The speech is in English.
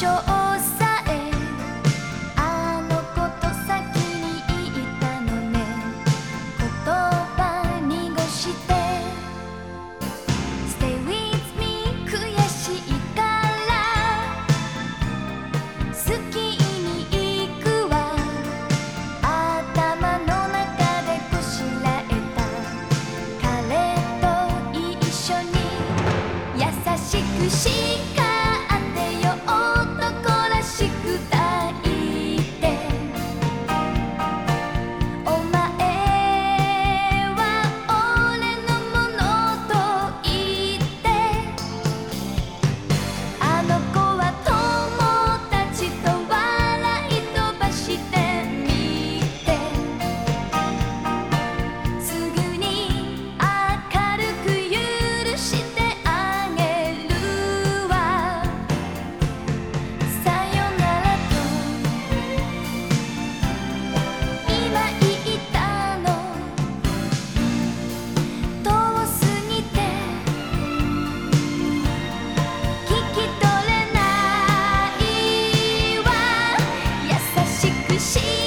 就 she